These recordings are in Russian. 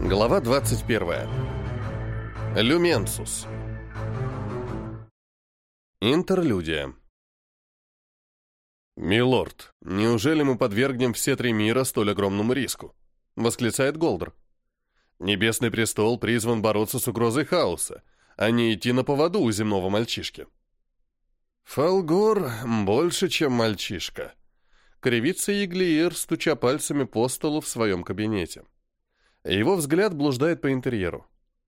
Глава 21. Люменсус. Интерлюдия. «Милорд, неужели мы подвергнем все три мира столь огромному риску?» — восклицает Голдер. «Небесный престол призван бороться с угрозой хаоса, а не идти на поводу у земного мальчишки». «Фалгор больше, чем мальчишка», — кривится Еглиер, стуча пальцами по столу в своем кабинете. Его взгляд блуждает по интерьеру.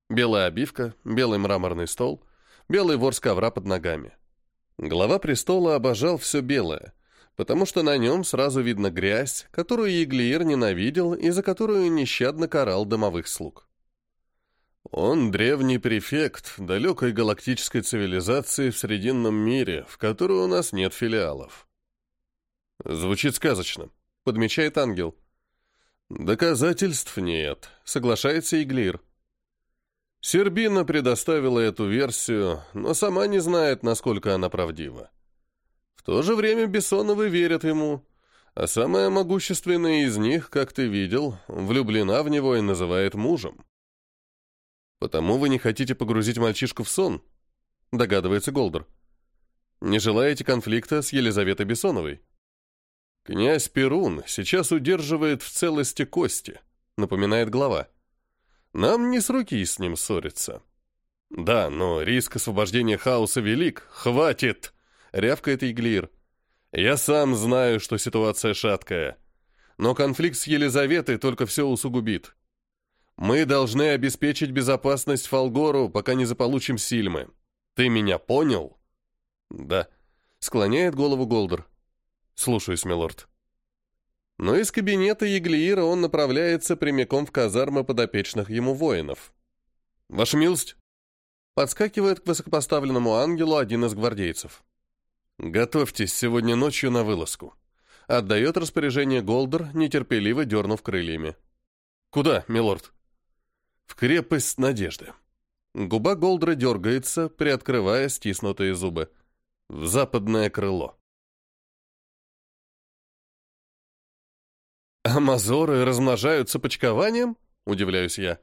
Белая обивка, белый мраморный стол, белый ворс ковра под ногами. Глава престола обожал все белое, потому что на нем сразу видно грязь, которую Еглиер ненавидел и за которую нещадно карал домовых слуг. Он древний префект далекой галактической цивилизации в Срединном мире, в которой у нас нет филиалов. Звучит сказочно, подмечает ангел. Доказательств нет, соглашается Иглир. Сербина предоставила эту версию, но сама не знает, насколько она правдива. В то же время Бессоновы верят ему, а самая могущественная из них, как ты видел, влюблена в него и называет мужем. «Потому вы не хотите погрузить мальчишку в сон?» — догадывается Голдер. «Не желаете конфликта с Елизаветой Бессоновой?» «Князь Перун сейчас удерживает в целости кости», — напоминает глава. «Нам не с руки с ним ссориться». «Да, но риск освобождения хаоса велик. Хватит!» — рявкает Иглир. «Я сам знаю, что ситуация шаткая. Но конфликт с Елизаветой только все усугубит. Мы должны обеспечить безопасность Фалгору, пока не заполучим Сильмы. Ты меня понял?» «Да», — склоняет голову Голдер. «Слушаюсь, милорд». Но из кабинета Еглиира он направляется прямиком в казармы подопечных ему воинов. «Ваша милость!» Подскакивает к высокопоставленному ангелу один из гвардейцев. «Готовьтесь сегодня ночью на вылазку». Отдает распоряжение Голдер, нетерпеливо дернув крыльями. «Куда, милорд?» «В крепость надежды». Губа Голдера дергается, приоткрывая стиснутые зубы. «В западное крыло». «Амазоры размножаются почкованием?» – удивляюсь я.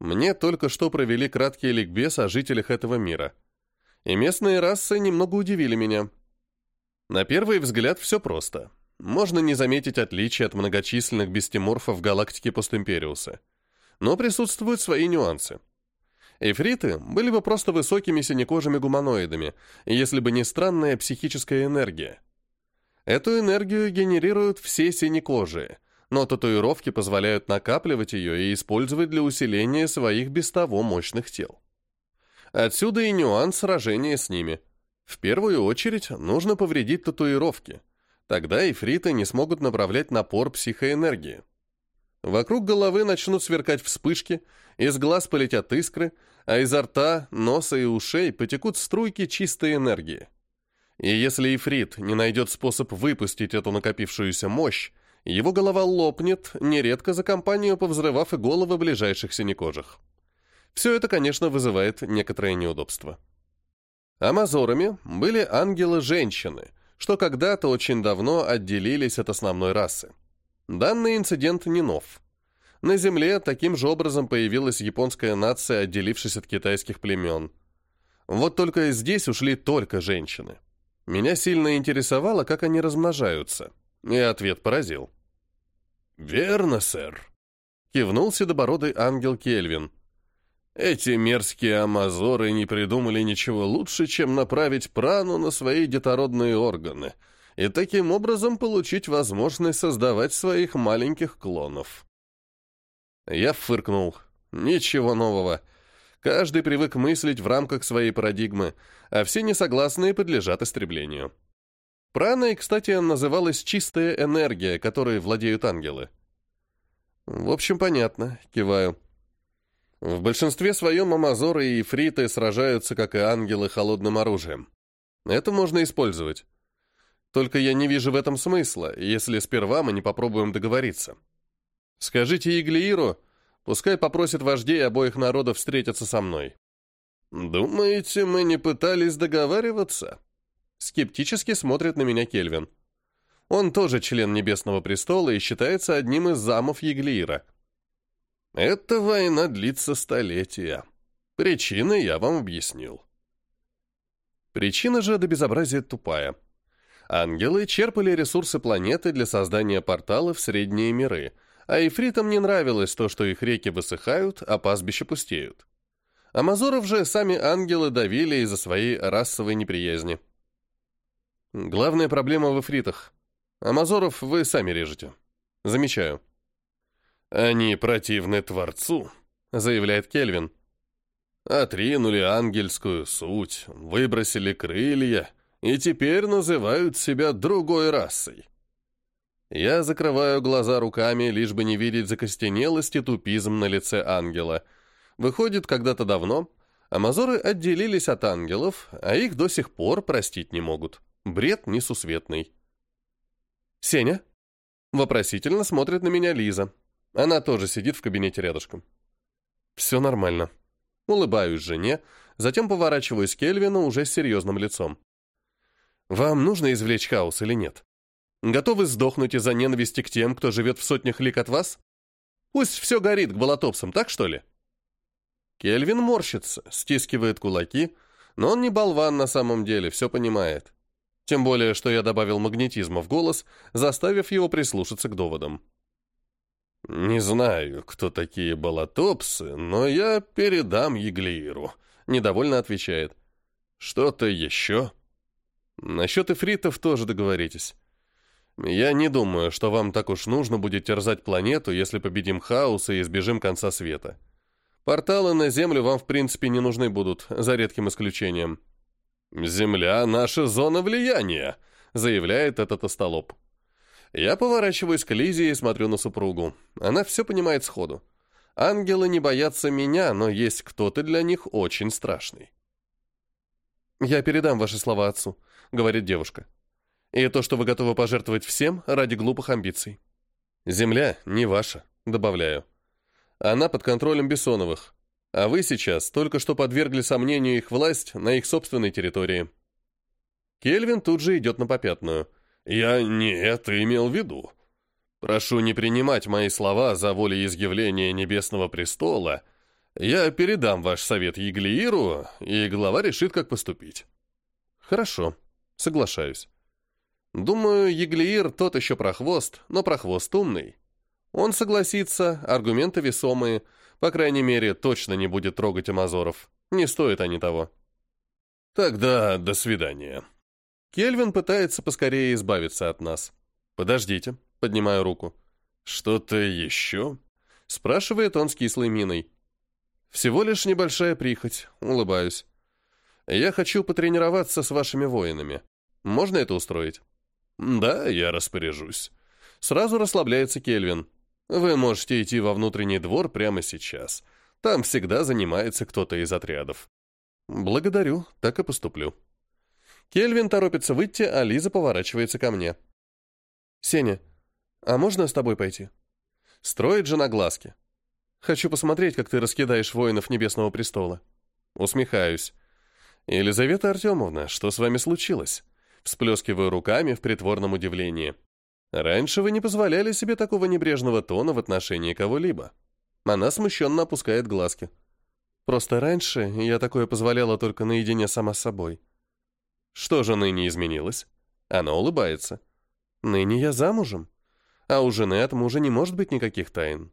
Мне только что провели краткий ликбез о жителях этого мира. И местные расы немного удивили меня. На первый взгляд все просто. Можно не заметить отличия от многочисленных бестиморфов галактики постимпериуса. Но присутствуют свои нюансы. Эфриты были бы просто высокими синекожими гуманоидами, если бы не странная психическая энергия – Эту энергию генерируют все синекожие, но татуировки позволяют накапливать ее и использовать для усиления своих без того мощных тел. Отсюда и нюанс сражения с ними. В первую очередь нужно повредить татуировки. Тогда эфриты не смогут направлять напор психоэнергии. Вокруг головы начнут сверкать вспышки, из глаз полетят искры, а изо рта, носа и ушей потекут струйки чистой энергии. И если Ифрит не найдет способ выпустить эту накопившуюся мощь, его голова лопнет, нередко за компанию повзрывав и головы ближайших синекожих. Все это, конечно, вызывает некоторое неудобство. Амазорами были ангелы-женщины, что когда-то очень давно отделились от основной расы. Данный инцидент не нов. На Земле таким же образом появилась японская нация, отделившись от китайских племен. Вот только здесь ушли только женщины. Меня сильно интересовало, как они размножаются. И ответ поразил. «Верно, сэр», — кивнул седобородый ангел Кельвин. «Эти мерзкие амазоры не придумали ничего лучше, чем направить прану на свои детородные органы и таким образом получить возможность создавать своих маленьких клонов». Я фыркнул. «Ничего нового». Каждый привык мыслить в рамках своей парадигмы, а все несогласные подлежат истреблению. Праной, кстати, называлась чистая энергия, которой владеют ангелы. В общем, понятно, киваю. В большинстве своем амазоры и фриты сражаются, как и ангелы, холодным оружием. Это можно использовать. Только я не вижу в этом смысла, если сперва мы не попробуем договориться. Скажите Иглииру, Пускай попросит вождей обоих народов встретиться со мной. «Думаете, мы не пытались договариваться?» Скептически смотрит на меня Кельвин. Он тоже член Небесного престола и считается одним из замов Еглиира. Эта война длится столетия. Причины я вам объяснил. Причина же до безобразия тупая. Ангелы черпали ресурсы планеты для создания порталов в средние миры, а эфритам не нравилось то, что их реки высыхают, а пастбища пустеют. Амазоров же сами ангелы давили из-за своей расовой неприязни. Главная проблема в эфритах. Амазоров вы сами режете. Замечаю. Они противны Творцу, заявляет Кельвин. Отринули ангельскую суть, выбросили крылья и теперь называют себя другой расой. Я закрываю глаза руками, лишь бы не видеть закостенелость и тупизм на лице ангела. Выходит, когда-то давно амазоры отделились от ангелов, а их до сих пор простить не могут. Бред несусветный. «Сеня?» Вопросительно смотрит на меня Лиза. Она тоже сидит в кабинете рядышком. «Все нормально». Улыбаюсь жене, затем поворачиваюсь к Кельвину уже с серьезным лицом. «Вам нужно извлечь хаос или нет? Готовы сдохнуть из-за ненависти к тем, кто живет в сотнях лик от вас? Пусть все горит к болотопсам, так что ли?» Кельвин морщится, стискивает кулаки, но он не болван на самом деле, все понимает. Тем более, что я добавил магнетизма в голос, заставив его прислушаться к доводам. «Не знаю, кто такие болотопсы, но я передам Еглииру», — недовольно отвечает. «Что-то еще?» «Насчет эфритов тоже договоритесь. Я не думаю, что вам так уж нужно будет терзать планету, если победим хаос и избежим конца света. Порталы на Землю вам, в принципе, не нужны будут, за редким исключением». «Земля — наша зона влияния», — заявляет этот остолоп. Я поворачиваюсь к Лизе и смотрю на супругу. Она все понимает сходу. Ангелы не боятся меня, но есть кто-то для них очень страшный. «Я передам ваши слова отцу», — говорит девушка. «И то, что вы готовы пожертвовать всем ради глупых амбиций». «Земля не ваша», — добавляю. «Она под контролем Бессоновых, а вы сейчас только что подвергли сомнению их власть на их собственной территории». Кельвин тут же идет на попятную. «Я не это имел в виду. Прошу не принимать мои слова за волеизъявление Небесного Престола. Я передам ваш совет Еглииру, и глава решит, как поступить». «Хорошо, соглашаюсь. Думаю, Еглиир тот еще прохвост, но прохвост умный. Он согласится, аргументы весомые, по крайней мере, точно не будет трогать амазоров. Не стоят они того. Тогда до свидания. Кельвин пытается поскорее избавиться от нас. Подождите, поднимаю руку. Что-то еще? Спрашивает он с кислой миной. Всего лишь небольшая прихоть, улыбаюсь. Я хочу потренироваться с вашими воинами. Можно это устроить? Да, я распоряжусь. Сразу расслабляется Кельвин. Вы можете идти во внутренний двор прямо сейчас. Там всегда занимается кто-то из отрядов. Благодарю, так и поступлю. Кельвин торопится выйти, а Лиза поворачивается ко мне. Сеня, а можно с тобой пойти? Строит жена глазки. Хочу посмотреть, как ты раскидаешь воинов Небесного престола. Усмехаюсь. Елизавета Артемовна, что с вами случилось? Всплескиваю руками в притворном удивлении. Раньше вы не позволяли себе такого небрежного тона в отношении кого-либо. Она смущенно опускает глазки. Просто раньше я такое позволяла только наедине сама с собой. Что же ныне изменилось? Она улыбается. Ныне я замужем, а у жены от мужа не может быть никаких тайн.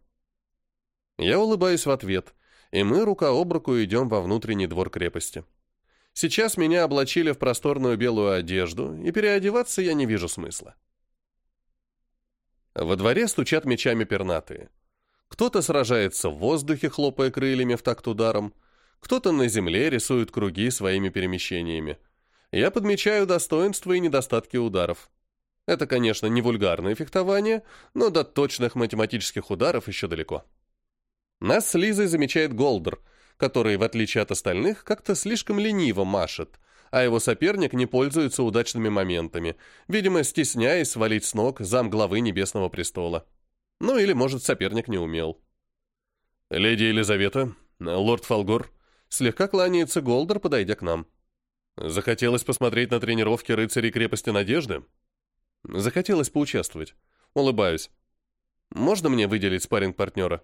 Я улыбаюсь в ответ, и мы рука об руку идем во внутренний двор крепости. Сейчас меня облачили в просторную белую одежду, и переодеваться я не вижу смысла. Во дворе стучат мечами пернатые. Кто-то сражается в воздухе, хлопая крыльями в такт ударом, кто-то на земле рисует круги своими перемещениями. Я подмечаю достоинства и недостатки ударов. Это, конечно, не вульгарное фехтование, но до точных математических ударов еще далеко. Нас с Лизой замечает Голдер, который, в отличие от остальных, как-то слишком лениво машет, а его соперник не пользуется удачными моментами, видимо, стесняясь свалить с ног зам главы Небесного Престола. Ну или, может, соперник не умел. «Леди Елизавета, лорд Фолгор», слегка кланяется Голдер, подойдя к нам. «Захотелось посмотреть на тренировки рыцарей крепости Надежды?» «Захотелось поучаствовать. Улыбаюсь. Можно мне выделить спарринг-партнера?»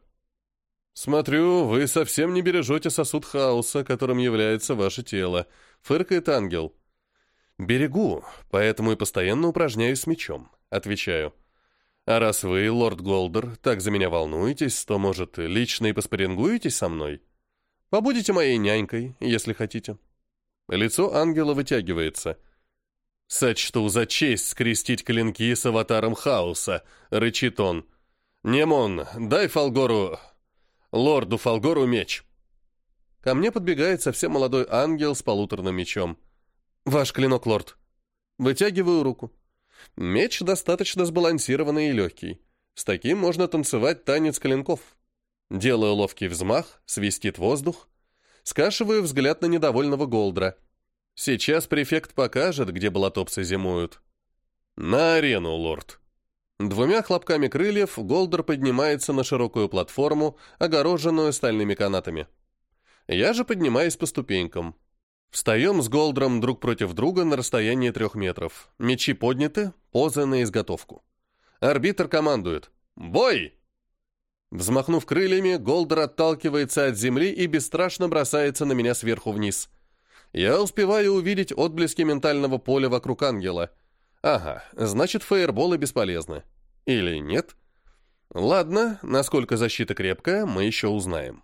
«Смотрю, вы совсем не бережете сосуд хаоса, которым является ваше тело», — фыркает ангел. «Берегу, поэтому и постоянно упражняюсь с мечом», — отвечаю. «А раз вы, лорд Голдер, так за меня волнуетесь, то, может, лично и поспорингуетесь со мной? Побудете моей нянькой, если хотите». Лицо ангела вытягивается. «Сочту за честь скрестить клинки с аватаром хаоса», — рычит он. «Немон, дай Фалгору Лорду Фалгору меч!» Ко мне подбегает совсем молодой ангел с полуторным мечом. «Ваш клинок, лорд!» Вытягиваю руку. Меч достаточно сбалансированный и легкий. С таким можно танцевать танец клинков. Делаю ловкий взмах, свистит воздух. Скашиваю взгляд на недовольного Голдра. Сейчас префект покажет, где болотопсы зимуют. «На арену, лорд!» Двумя хлопками крыльев Голдер поднимается на широкую платформу, огороженную стальными канатами. Я же поднимаюсь по ступенькам. Встаем с Голдером друг против друга на расстоянии трех метров. Мечи подняты, позы на изготовку. Арбитр командует «Бой!». Взмахнув крыльями, Голдер отталкивается от земли и бесстрашно бросается на меня сверху вниз. Я успеваю увидеть отблески ментального поля вокруг ангела — Ага, значит, фейерболы бесполезны. Или нет? Ладно, насколько защита крепкая, мы еще узнаем.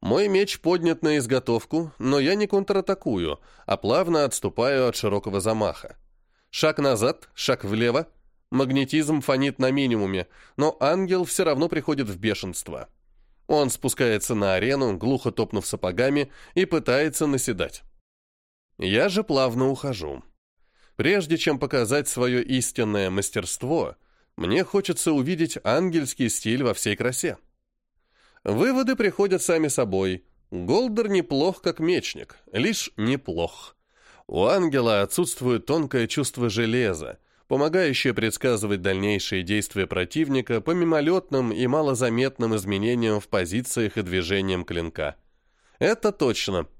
Мой меч поднят на изготовку, но я не контратакую, а плавно отступаю от широкого замаха. Шаг назад, шаг влево. Магнетизм фонит на минимуме, но ангел все равно приходит в бешенство. Он спускается на арену, глухо топнув сапогами, и пытается наседать. Я же плавно ухожу. Прежде чем показать свое истинное мастерство, мне хочется увидеть ангельский стиль во всей красе. Выводы приходят сами собой. Голдер неплох как мечник, лишь неплох. У ангела отсутствует тонкое чувство железа, помогающее предсказывать дальнейшие действия противника по мимолетным и малозаметным изменениям в позициях и движениям клинка. Это точно –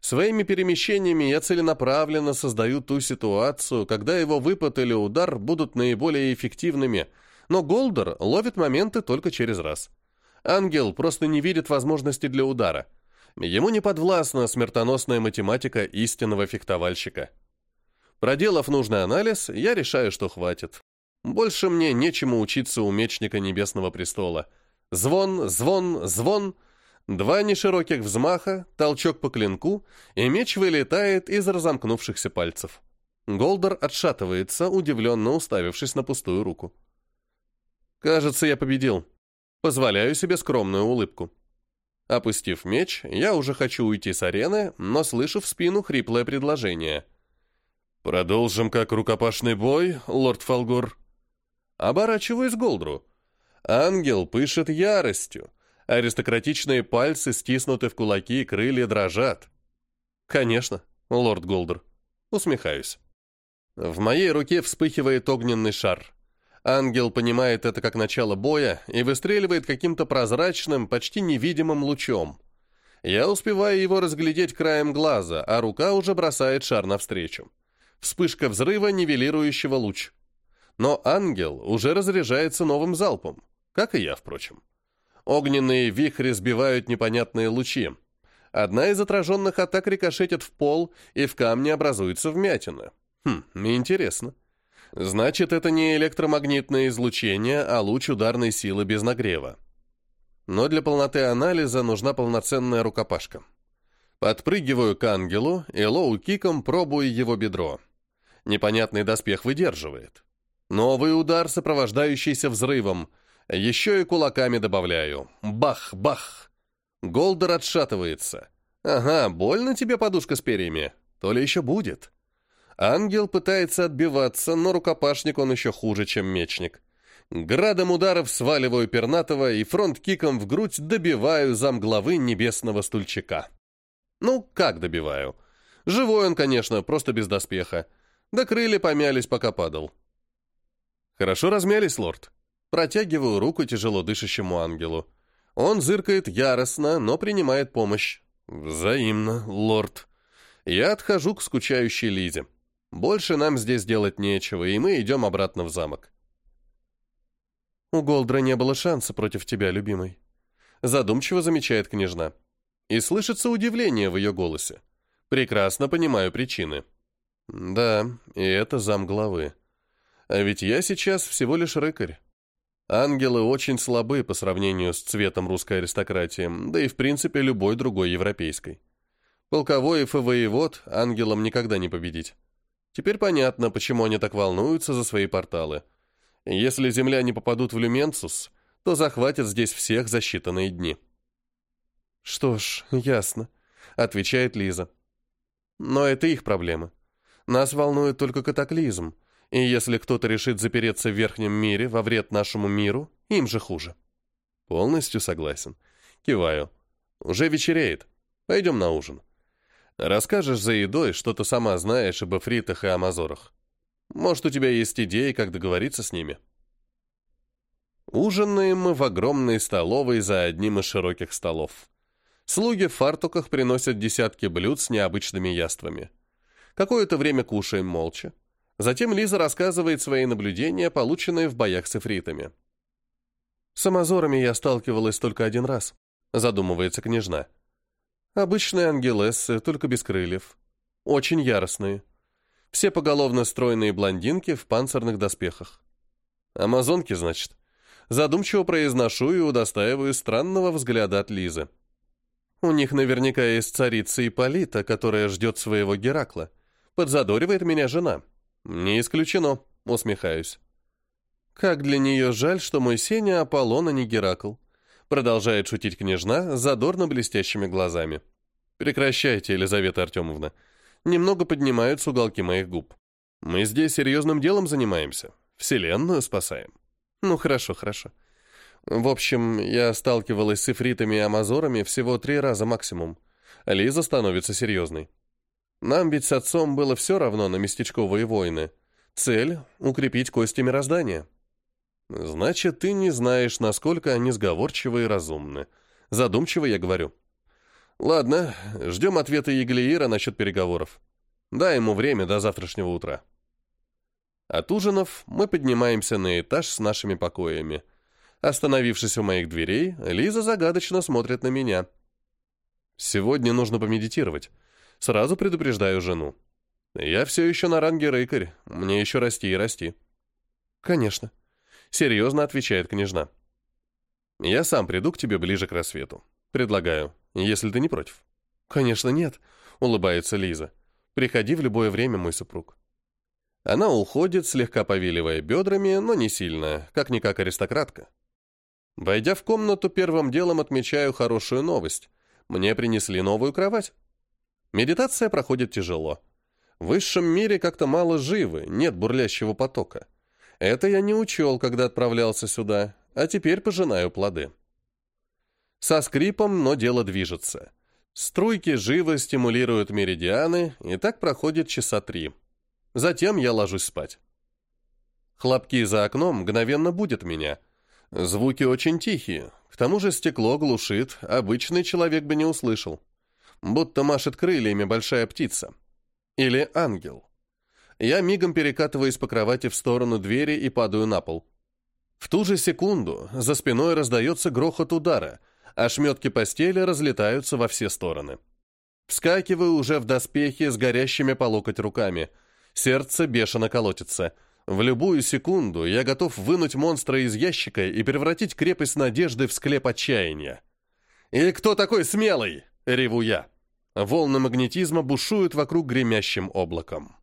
Своими перемещениями я целенаправленно создаю ту ситуацию, когда его выпад или удар будут наиболее эффективными, но Голдер ловит моменты только через раз. Ангел просто не видит возможности для удара. Ему не подвластна смертоносная математика истинного фехтовальщика. Проделав нужный анализ, я решаю, что хватит. Больше мне нечему учиться у Мечника Небесного Престола. Звон, звон, звон — Два нешироких взмаха, толчок по клинку, и меч вылетает из разомкнувшихся пальцев. Голдер отшатывается, удивленно уставившись на пустую руку. «Кажется, я победил. Позволяю себе скромную улыбку». Опустив меч, я уже хочу уйти с арены, но слышу в спину хриплое предложение. «Продолжим как рукопашный бой, лорд Фалгор». Оборачиваюсь к Голдру. Ангел пышет яростью, Аристократичные пальцы стиснуты в кулаки, крылья дрожат. Конечно, лорд Голдер. Усмехаюсь. В моей руке вспыхивает огненный шар. Ангел понимает это как начало боя и выстреливает каким-то прозрачным, почти невидимым лучом. Я успеваю его разглядеть краем глаза, а рука уже бросает шар навстречу. Вспышка взрыва, нивелирующего луч. Но ангел уже разряжается новым залпом, как и я, впрочем. Огненные вихри сбивают непонятные лучи. Одна из отраженных атак рикошетит в пол, и в камне образуется вмятина. Хм, интересно. Значит, это не электромагнитное излучение, а луч ударной силы без нагрева. Но для полноты анализа нужна полноценная рукопашка. Подпрыгиваю к ангелу и лоу-киком пробую его бедро. Непонятный доспех выдерживает. Новый удар, сопровождающийся взрывом, еще и кулаками добавляю. Бах, бах. Голдер отшатывается. Ага, больно тебе подушка с перьями? То ли еще будет. Ангел пытается отбиваться, но рукопашник он еще хуже, чем мечник. Градом ударов сваливаю пернатого и фронт-киком в грудь добиваю замглавы небесного стульчика. Ну, как добиваю? Живой он, конечно, просто без доспеха. Да крылья помялись, пока падал. Хорошо размялись, лорд. Протягиваю руку тяжело дышащему ангелу. Он зыркает яростно, но принимает помощь. Взаимно, лорд. Я отхожу к скучающей Лизе. Больше нам здесь делать нечего, и мы идем обратно в замок. У Голдра не было шанса против тебя, любимый. Задумчиво замечает княжна. И слышится удивление в ее голосе. Прекрасно понимаю причины. Да, и это зам главы. А ведь я сейчас всего лишь рыкарь. Ангелы очень слабы по сравнению с цветом русской аристократии, да и в принципе любой другой европейской. Полковоев и воевод ангелам никогда не победить. Теперь понятно, почему они так волнуются за свои порталы. Если земляне попадут в Люменцус, то захватят здесь всех за считанные дни. «Что ж, ясно», — отвечает Лиза. «Но это их проблемы. Нас волнует только катаклизм, и если кто-то решит запереться в верхнем мире во вред нашему миру, им же хуже». «Полностью согласен. Киваю. Уже вечереет. Пойдем на ужин. Расскажешь за едой, что ты сама знаешь об эфритах и амазорах. Может, у тебя есть идеи, как договориться с ними?» Ужинаем мы в огромной столовой за одним из широких столов. Слуги в фартуках приносят десятки блюд с необычными яствами. Какое-то время кушаем молча. Затем Лиза рассказывает свои наблюдения, полученные в боях с эфритами. «С амазорами я сталкивалась только один раз», — задумывается княжна. «Обычные ангелессы, только без крыльев. Очень яростные. Все поголовно стройные блондинки в панцирных доспехах. Амазонки, значит?» Задумчиво произношу и удостаиваю странного взгляда от Лизы. У них наверняка есть царица Ипполита, которая ждет своего Геракла. Подзадоривает меня жена. Не исключено, усмехаюсь. Как для нее жаль, что мой Сеня Аполлон, а не Геракл. Продолжает шутить княжна задорно блестящими глазами. Прекращайте, Елизавета Артемовна. Немного поднимаются уголки моих губ. Мы здесь серьезным делом занимаемся. Вселенную спасаем. Ну, хорошо, хорошо. В общем, я сталкивалась с эфритами и амазорами всего три раза максимум. Лиза становится серьезной. Нам ведь с отцом было все равно на местечковые войны. Цель — укрепить кости мироздания. Значит, ты не знаешь, насколько они сговорчивы и разумны. Задумчиво я говорю. Ладно, ждем ответа Еглиира насчет переговоров. Дай ему время до завтрашнего утра. От ужинов мы поднимаемся на этаж с нашими покоями. Остановившись у моих дверей, Лиза загадочно смотрит на меня. Сегодня нужно помедитировать. Сразу предупреждаю жену. Я все еще на ранге рыкарь, мне еще расти и расти. Конечно. Серьезно отвечает княжна. Я сам приду к тебе ближе к рассвету. Предлагаю, если ты не против. Конечно, нет, улыбается Лиза. Приходи в любое время, мой супруг. Она уходит, слегка повиливая бедрами, но не сильно, как-никак аристократка. Войдя в комнату, первым делом отмечаю хорошую новость. Мне принесли новую кровать. Медитация проходит тяжело. В высшем мире как-то мало живы, нет бурлящего потока. Это я не учел, когда отправлялся сюда, а теперь пожинаю плоды. Со скрипом, но дело движется. Струйки живо стимулируют меридианы, и так проходит часа три. Затем я ложусь спать. Хлопки за окном мгновенно будут меня. Звуки очень тихие, к тому же стекло глушит, обычный человек бы не услышал. Будто машет крыльями большая птица. Или ангел. Я мигом перекатываюсь по кровати в сторону двери и падаю на пол. В ту же секунду за спиной раздается грохот удара, а шметки постели разлетаются во все стороны. Вскакиваю уже в доспехе с горящими по локоть руками – Сердце бешено колотится. В любую секунду я готов вынуть монстра из ящика и превратить крепость надежды в склеп отчаяния. «И кто такой смелый?» — реву я. Волны магнетизма бушуют вокруг гремящим облаком.